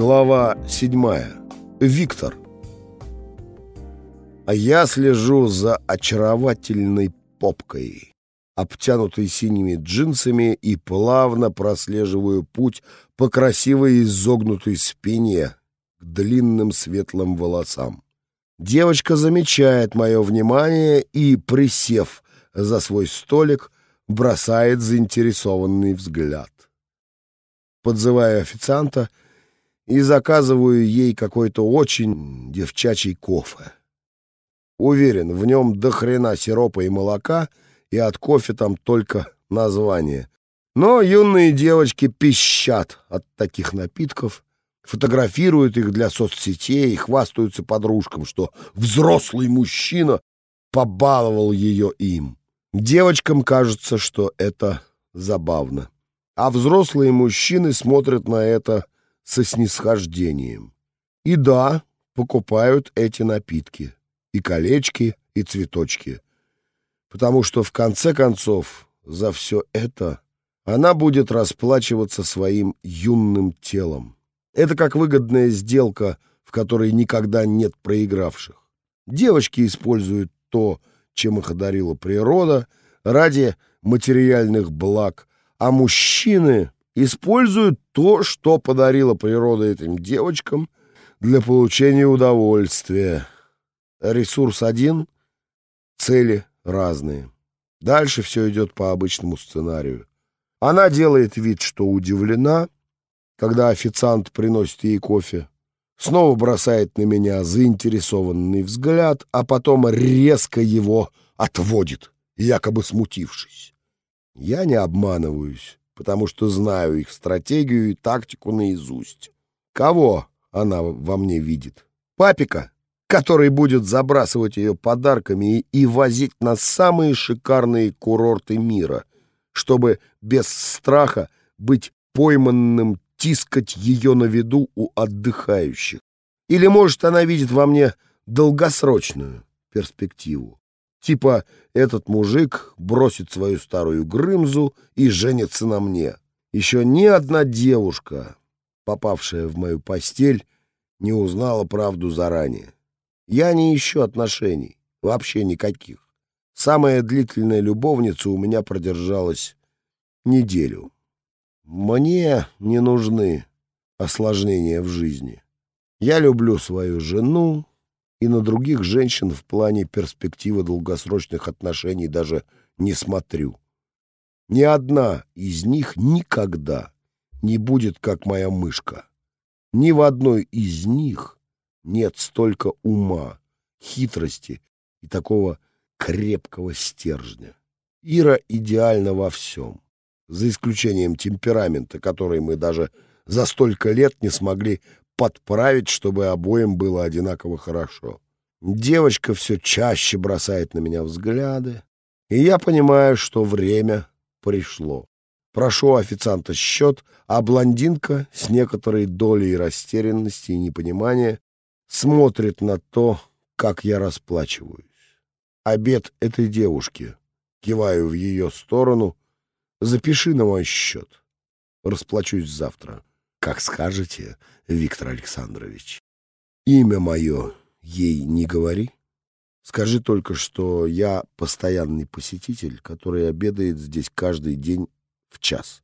Глава седьмая. Виктор. А я слежу за очаровательной попкой, обтянутой синими джинсами, и плавно прослеживаю путь по красивой изогнутой спине к длинным светлым волосам. Девочка замечает мое внимание и, присев за свой столик, бросает заинтересованный взгляд. Подзывая официанта, и заказываю ей какой-то очень девчачий кофе. Уверен, в нем до хрена сиропа и молока, и от кофе там только название. Но юные девочки пищат от таких напитков, фотографируют их для соцсетей и хвастаются подружкам, что взрослый мужчина побаловал ее им. Девочкам кажется, что это забавно. А взрослые мужчины смотрят на это со снисхождением. И да, покупают эти напитки. И колечки, и цветочки. Потому что в конце концов за все это она будет расплачиваться своим юным телом. Это как выгодная сделка, в которой никогда нет проигравших. Девочки используют то, чем их одарила природа, ради материальных благ, а мужчины используют то, что подарила природа этим девочкам для получения удовольствия. Ресурс один, цели разные. Дальше все идет по обычному сценарию. Она делает вид, что удивлена, когда официант приносит ей кофе, снова бросает на меня заинтересованный взгляд, а потом резко его отводит, якобы смутившись. Я не обманываюсь потому что знаю их стратегию и тактику наизусть. Кого она во мне видит? Папика, который будет забрасывать ее подарками и, и возить на самые шикарные курорты мира, чтобы без страха быть пойманным тискать ее на виду у отдыхающих. Или, может, она видит во мне долгосрочную перспективу. Типа этот мужик бросит свою старую Грымзу и женится на мне. Еще ни одна девушка, попавшая в мою постель, не узнала правду заранее. Я не ищу отношений, вообще никаких. Самая длительная любовница у меня продержалась неделю. Мне не нужны осложнения в жизни. Я люблю свою жену, и на других женщин в плане перспективы долгосрочных отношений даже не смотрю. Ни одна из них никогда не будет, как моя мышка. Ни в одной из них нет столько ума, хитрости и такого крепкого стержня. Ира идеальна во всем, за исключением темперамента, который мы даже за столько лет не смогли подправить, чтобы обоим было одинаково хорошо. Девочка все чаще бросает на меня взгляды, и я понимаю, что время пришло. Прошу официанта счет, а блондинка с некоторой долей растерянности и непонимания смотрит на то, как я расплачиваюсь. Обед этой девушки. Киваю в ее сторону. Запиши на мой счет. Расплачусь завтра. Как скажете, Виктор Александрович. Имя мое ей не говори. Скажи только, что я постоянный посетитель, который обедает здесь каждый день в час.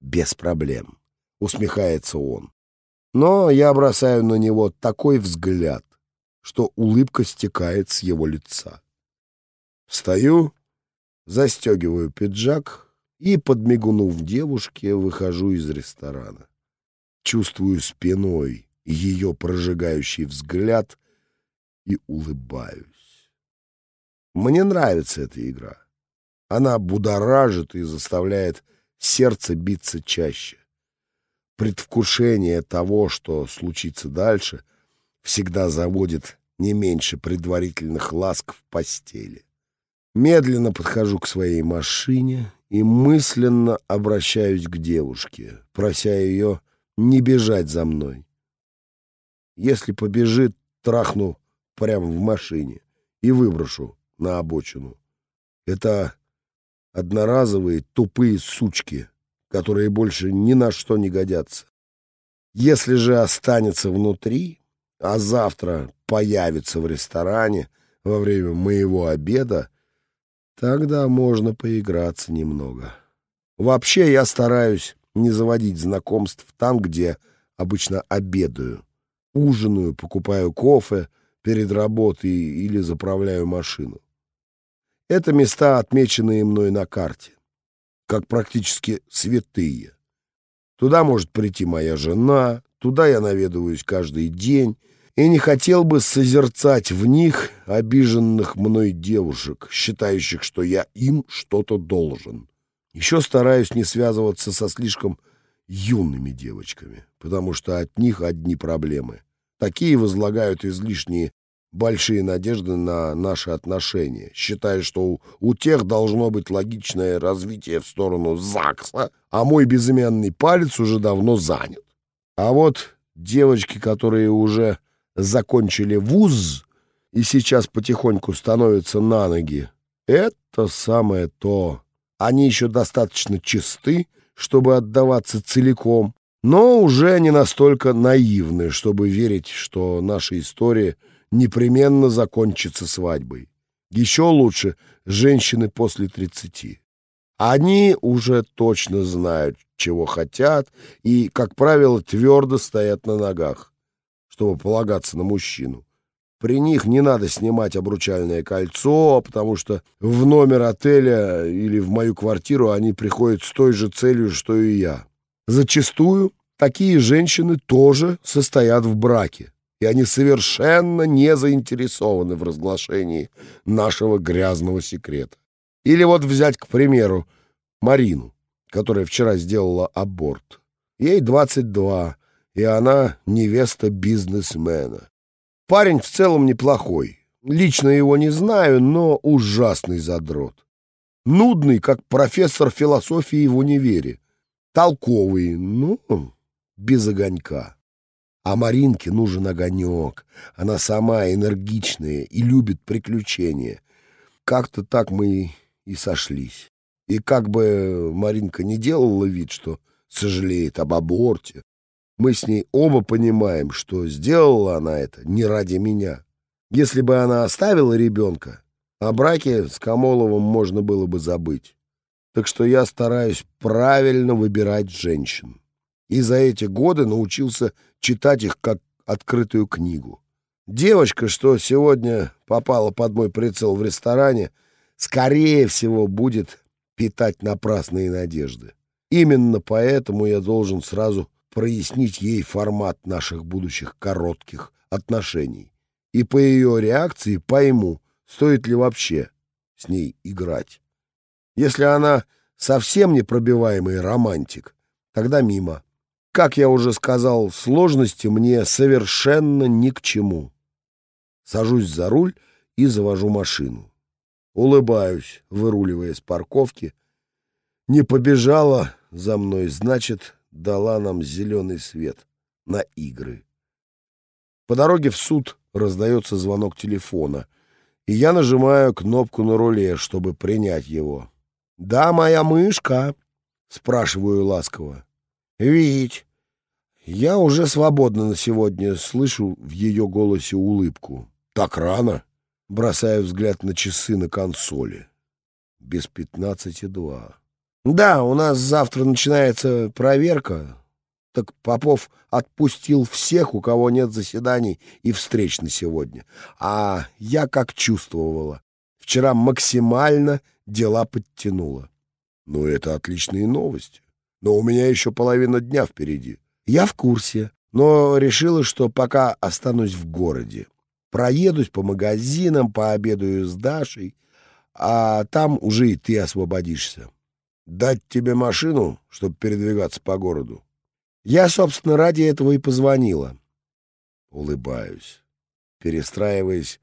Без проблем. Усмехается он. Но я бросаю на него такой взгляд, что улыбка стекает с его лица. Встаю, застегиваю пиджак и, подмигнув девушке, выхожу из ресторана чувствую спиной ее прожигающий взгляд и улыбаюсь. Мне нравится эта игра. Она будоражит и заставляет сердце биться чаще. Предвкушение того, что случится дальше, всегда заводит не меньше предварительных ласк в постели. Медленно подхожу к своей машине и мысленно обращаюсь к девушке, прося ее не бежать за мной. Если побежит, трахну прямо в машине и выброшу на обочину. Это одноразовые тупые сучки, которые больше ни на что не годятся. Если же останется внутри, а завтра появится в ресторане во время моего обеда, тогда можно поиграться немного. Вообще я стараюсь не заводить знакомств там, где обычно обедаю. Ужинаю, покупаю кофе перед работой или заправляю машину. Это места, отмеченные мной на карте, как практически святые. Туда может прийти моя жена, туда я наведываюсь каждый день, и не хотел бы созерцать в них обиженных мной девушек, считающих, что я им что-то должен. Еще стараюсь не связываться со слишком юными девочками, потому что от них одни проблемы. Такие возлагают излишние большие надежды на наши отношения, считая, что у, у тех должно быть логичное развитие в сторону ЗАГСа, а мой безымянный палец уже давно занят. А вот девочки, которые уже закончили вуз и сейчас потихоньку становятся на ноги, это самое то. Они еще достаточно чисты, чтобы отдаваться целиком, но уже не настолько наивны, чтобы верить, что наша история непременно закончится свадьбой. Еще лучше женщины после тридцати. Они уже точно знают, чего хотят, и, как правило, твердо стоят на ногах, чтобы полагаться на мужчину. При них не надо снимать обручальное кольцо, потому что в номер отеля или в мою квартиру они приходят с той же целью, что и я. Зачастую такие женщины тоже состоят в браке, и они совершенно не заинтересованы в разглашении нашего грязного секрета. Или вот взять, к примеру, Марину, которая вчера сделала аборт. Ей 22, и она невеста бизнесмена. Парень в целом неплохой. Лично его не знаю, но ужасный задрот. Нудный, как профессор философии в универе. Толковый, ну, без огонька. А Маринке нужен огонек. Она сама энергичная и любит приключения. Как-то так мы и сошлись. И как бы Маринка не делала вид, что сожалеет об аборте, мы с ней оба понимаем, что сделала она это не ради меня. Если бы она оставила ребенка, о браке с Камоловым можно было бы забыть. Так что я стараюсь правильно выбирать женщин. И за эти годы научился читать их как открытую книгу. Девочка, что сегодня попала под мой прицел в ресторане, скорее всего будет питать напрасные надежды. Именно поэтому я должен сразу прояснить ей формат наших будущих коротких отношений. И по ее реакции пойму, стоит ли вообще с ней играть. Если она совсем непробиваемый романтик, тогда мимо. Как я уже сказал, сложности мне совершенно ни к чему. Сажусь за руль и завожу машину. Улыбаюсь, выруливая с парковки. Не побежала за мной, значит, дала нам зеленый свет на игры. По дороге в суд раздается звонок телефона, и я нажимаю кнопку на руле, чтобы принять его. «Да, моя мышка?» — спрашиваю ласково. «Вить, я уже свободна на сегодня», — слышу в ее голосе улыбку. «Так рано?» — бросаю взгляд на часы на консоли. Без пятнадцати два. Да, у нас завтра начинается проверка. Так Попов отпустил всех, у кого нет заседаний и встреч на сегодня. А я как чувствовала. Вчера максимально дела подтянула. Ну, это отличные новости. Но у меня еще половина дня впереди. Я в курсе, но решила, что пока останусь в городе. Проедусь по магазинам, пообедаю с Дашей, а там уже и ты освободишься. Дать тебе машину, чтобы передвигаться по городу? Я, собственно, ради этого и позвонила. Улыбаюсь, перестраиваясь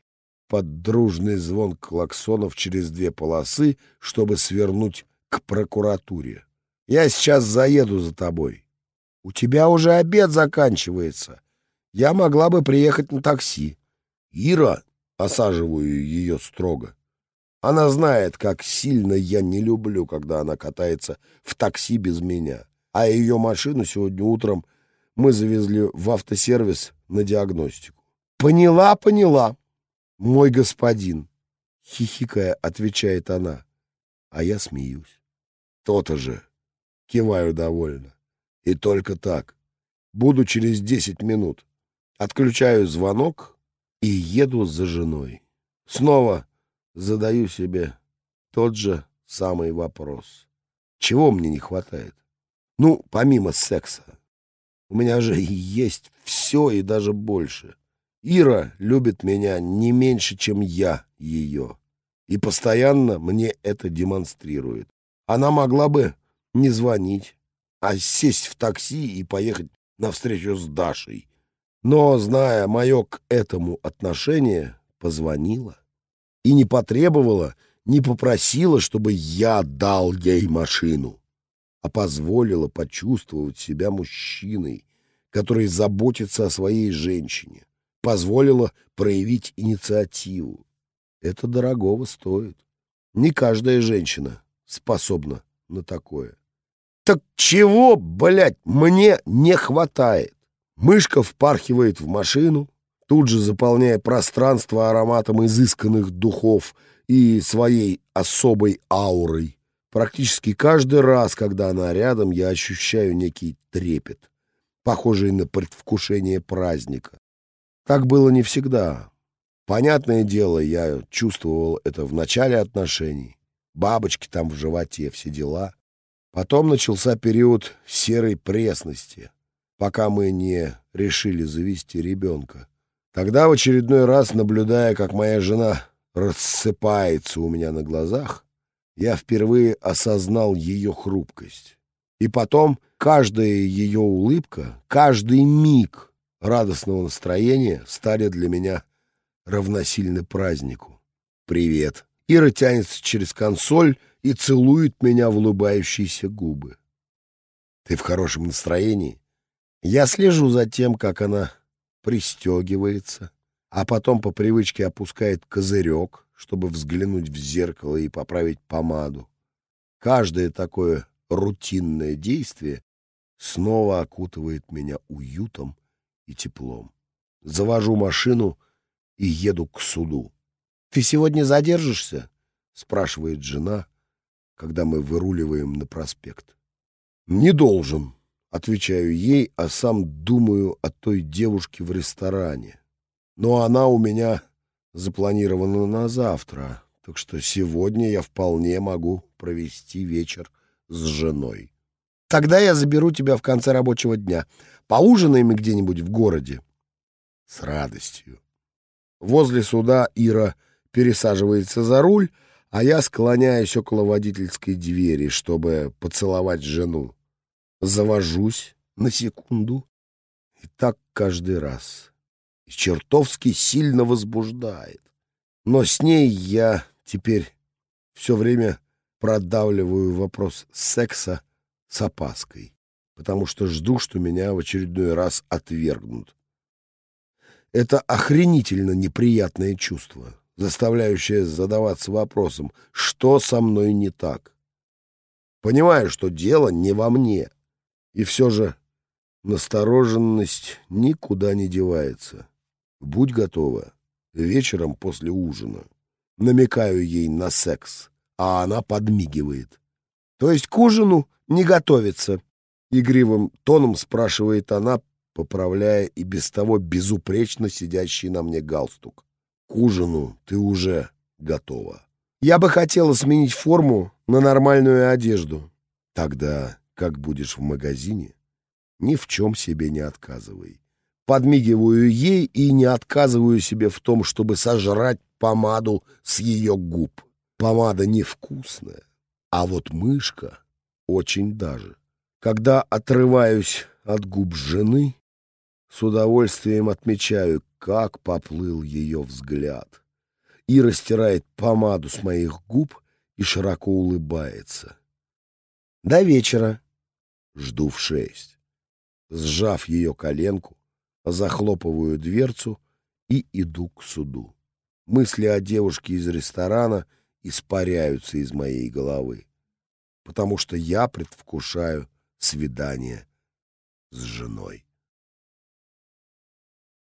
под дружный звон клаксонов через две полосы, чтобы свернуть к прокуратуре. Я сейчас заеду за тобой. У тебя уже обед заканчивается. Я могла бы приехать на такси. Ира, осаживаю ее строго. Она знает, как сильно я не люблю, когда она катается в такси без меня. А ее машину сегодня утром мы завезли в автосервис на диагностику. «Поняла, поняла, мой господин», — хихикая, отвечает она, а я смеюсь. «То-то же», — киваю довольно. «И только так. Буду через десять минут. Отключаю звонок и еду за женой. Снова задаю себе тот же самый вопрос. Чего мне не хватает? Ну, помимо секса. У меня же есть все и даже больше. Ира любит меня не меньше, чем я ее. И постоянно мне это демонстрирует. Она могла бы не звонить, а сесть в такси и поехать на встречу с Дашей. Но, зная мое к этому отношение, позвонила и не потребовала, не попросила, чтобы я дал ей машину, а позволила почувствовать себя мужчиной, который заботится о своей женщине, позволила проявить инициативу. Это дорогого стоит. Не каждая женщина способна на такое. Так чего, блядь, мне не хватает? Мышка впархивает в машину, тут же заполняя пространство ароматом изысканных духов и своей особой аурой. Практически каждый раз, когда она рядом, я ощущаю некий трепет, похожий на предвкушение праздника. Так было не всегда. Понятное дело, я чувствовал это в начале отношений. Бабочки там в животе, все дела. Потом начался период серой пресности, пока мы не решили завести ребенка. Тогда в очередной раз, наблюдая, как моя жена рассыпается у меня на глазах, я впервые осознал ее хрупкость. И потом каждая ее улыбка, каждый миг радостного настроения стали для меня равносильны празднику. «Привет!» Ира тянется через консоль и целует меня в улыбающиеся губы. «Ты в хорошем настроении?» Я слежу за тем, как она пристегивается, а потом по привычке опускает козырек, чтобы взглянуть в зеркало и поправить помаду. Каждое такое рутинное действие снова окутывает меня уютом и теплом. Завожу машину и еду к суду. «Ты сегодня задержишься?» — спрашивает жена, когда мы выруливаем на проспект. «Не должен», — отвечаю ей, а сам думаю о той девушке в ресторане. Но она у меня запланирована на завтра, так что сегодня я вполне могу провести вечер с женой. Тогда я заберу тебя в конце рабочего дня. Поужинаем где-нибудь в городе. С радостью. Возле суда Ира пересаживается за руль, а я склоняюсь около водительской двери, чтобы поцеловать жену завожусь на секунду. И так каждый раз. И чертовски сильно возбуждает. Но с ней я теперь все время продавливаю вопрос секса с опаской, потому что жду, что меня в очередной раз отвергнут. Это охренительно неприятное чувство, заставляющее задаваться вопросом, что со мной не так. Понимаю, что дело не во мне, и все же настороженность никуда не девается. Будь готова. Вечером после ужина. Намекаю ей на секс, а она подмигивает. То есть к ужину не готовится? Игривым тоном спрашивает она, поправляя и без того безупречно сидящий на мне галстук. К ужину ты уже готова. Я бы хотела сменить форму на нормальную одежду. Тогда как будешь в магазине, ни в чем себе не отказывай. Подмигиваю ей и не отказываю себе в том, чтобы сожрать помаду с ее губ. Помада невкусная, а вот мышка очень даже. Когда отрываюсь от губ жены, с удовольствием отмечаю, как поплыл ее взгляд. И растирает помаду с моих губ и широко улыбается. До вечера. Жду в шесть. Сжав ее коленку, захлопываю дверцу и иду к суду. Мысли о девушке из ресторана испаряются из моей головы, потому что я предвкушаю свидание с женой.